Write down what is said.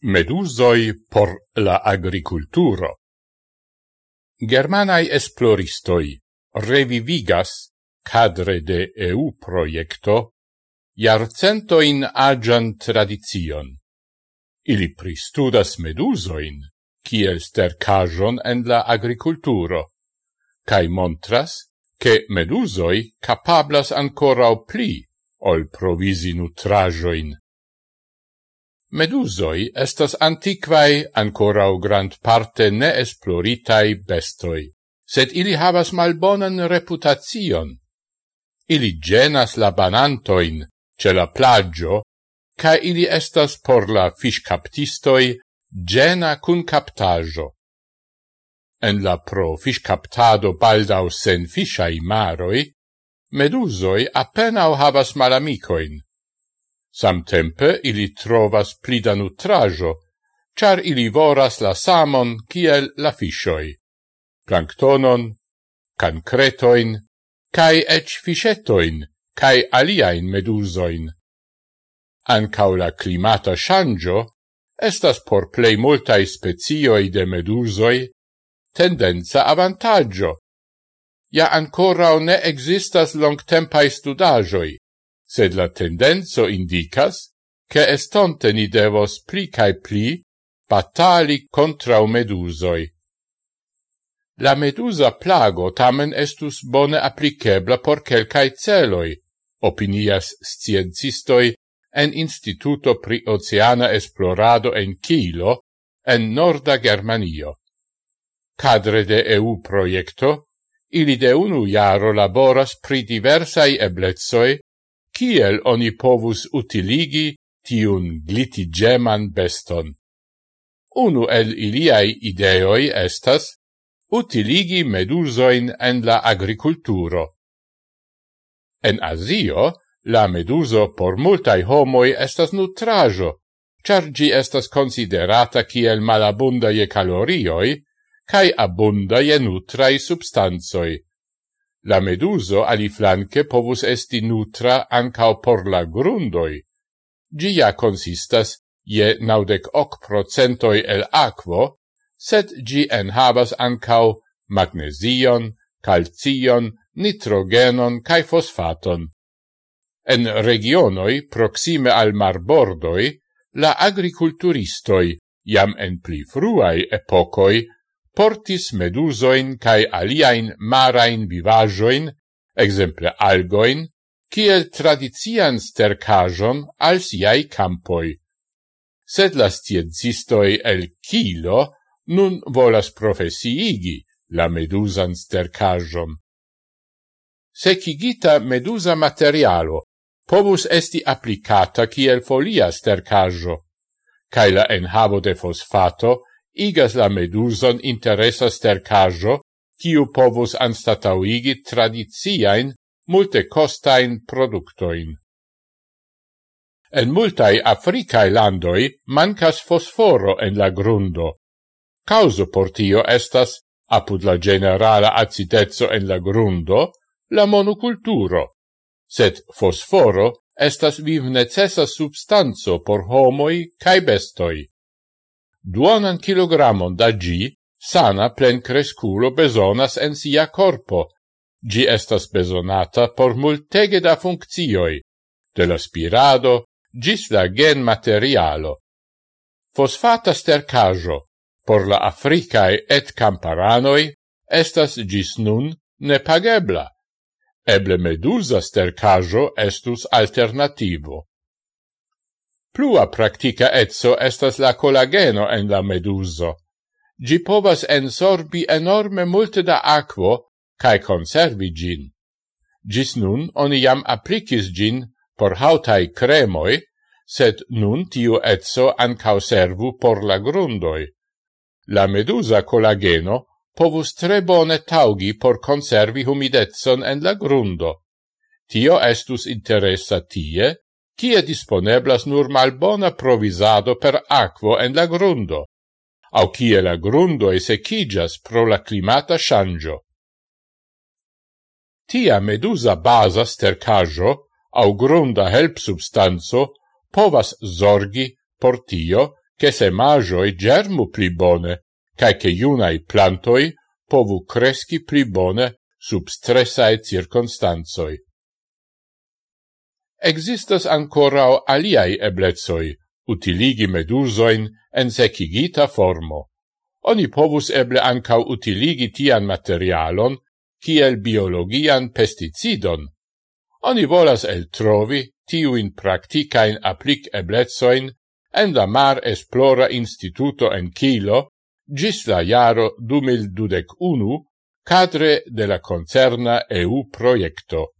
Medusoi por la agriculturo. Germanai esploristoi revivigas cadre de EU proiecto iarcentoin agian tradizion. Ili pristudas medusoin, kiel stercajon en la agriculturo, cae montras che medusoi capablas o pli ol provisi nutrajoin Medusoi estas antiquae ancorau grand parte ne esploritae bestoi, sed ili havas malbonan reputacion. Ili genas la banantoin ce la plagio, ca ili estas por la fiscaptistoi gena cun captajo. En la pro fiscaptado baldau sen fisciai maroi, medusoi appenao havas malamicoin, Samtempe ili trovas pli da nutrajo, char ili voras la samon kiel la fishoi, planktonon, cancretoin, cae ec fishetoin, cae aliaen medusoin. Ancau la climata shangio estas por plei multae spezioi de medusoi tendenza avantaggio. Ja ancora ne existas longtempai studagioi, sed la tendenzo indicas che estonte ni devos pli cae pli batali contra medusoi. La medusa plago tamen estus bone applicebla por quelcae celoi, opinias sciencistoi en Instituto pri Oceana Esplorado en Kilo, en Norda Germanio. Cadre de EU proiecto, ili de unu jaro laboras pri diversai eblezoi kiel oni povus utiligi tiun glitigeman beston. Unu el iliai ideoi estas utiligi medusoin en la agriculturo. En Azio, la meduso por multai homoi estas nutrajo, char gi estas considerata kiel malabundaje calorioi cae abundaje nutrai substanzoi. La meduso aliflanque povus esti nutra ancao por la grundoi. Gia consistas je naudec hoc procentoi el aquo, sed gi enhavas ancao magnesion, calcion, nitrogenon cae fosfaton. En regionoi proxime al marbordoi la agriculturistoi, jam en pli fruai epocoi, portis medusoin cae aliaen marain vivajoin, exemple algoin, kiel tradizian stercajon al siai campoi. Sed las stiedzistoi el Kilo nun volas profesiigi la medusan stercajon. Secigita medusa materialo povus esti applicata kiel folia stercajo, cae la enhavo de fosfato igas la meduson interesa stercajo, kiu povus anstatauigi tradiziain, multe costain productoin. En multai Africae landoi mancas fosforo en la grundo. Causo por tio estas, apud la generala acidezzo en la grundo, la monoculturo. Sed fosforo estas viv necessa substanzo por homoi cae bestoi duonan kilogramon da gi sana plen cresculo besonas en sia corpo. Gi estas besonata por multege da funccioi, de la spirado gis la gen materialo. Fosfata stercajo por la Africae et Camparanoi estas gis nun nepagebla. Eble medusa stercajo estus alternativo. Plua practica etso estas la collageno en la meduso. Gi povas ensorbi enorme multe da aquo, cae conservi gin. Gis nun oni jam applicis gin por hautai cremoi, sed nun tiu etso ancau servu por la grundoi. La medusa collageno povus tre bone taugi por conservi humidetson en la grundo. Tio estus interessa tie, kie disponeblas nur malbona provisado per aquo en la grundo, au kie la grundo esecigas pro la climata shangio. Tia medusa basa stercajo au grunda help substanzo povas zorgi por tio che semajoi germu pli bone, cae che iunai plantoi povu cresci pli bone sub stressae circonstanzoi. Existas ancorau aliai eblezoi, utiligi medusoin en secigita formo. Oni povus eble ancau utiligi tian materialon, kiel biologian pesticidon. Oni volas el trovi tiuin practicain applic eblezoin en la Mar Esplora Instituto en Kilo gis la jaro 2021 cadre de la concerna EU proiecto.